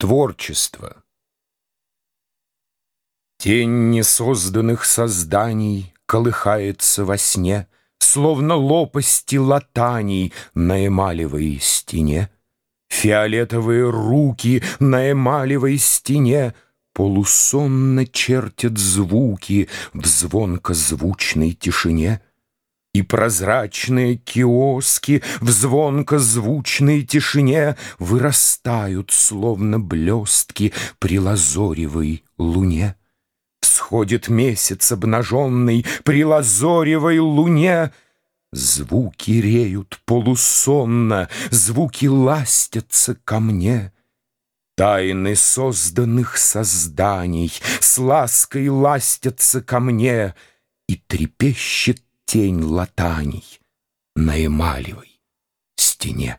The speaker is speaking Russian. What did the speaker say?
Творчество Тень несозданных созданий Колыхается во сне, Словно лопасти латаний На эмалевой стене. Фиолетовые руки на эмалевой стене Полусонно чертят звуки В звонко-звучной тишине — и прозрачные киоски в звонко-звучной тишине Вырастают, словно блестки при лазоревой луне. Всходит месяц обнаженный при лазоревой луне. Звуки реют полусонно, звуки ластятся ко мне. Тайны созданных созданий с лаской ластятся ко мне И трепещет тень латаний на эмалевой стене.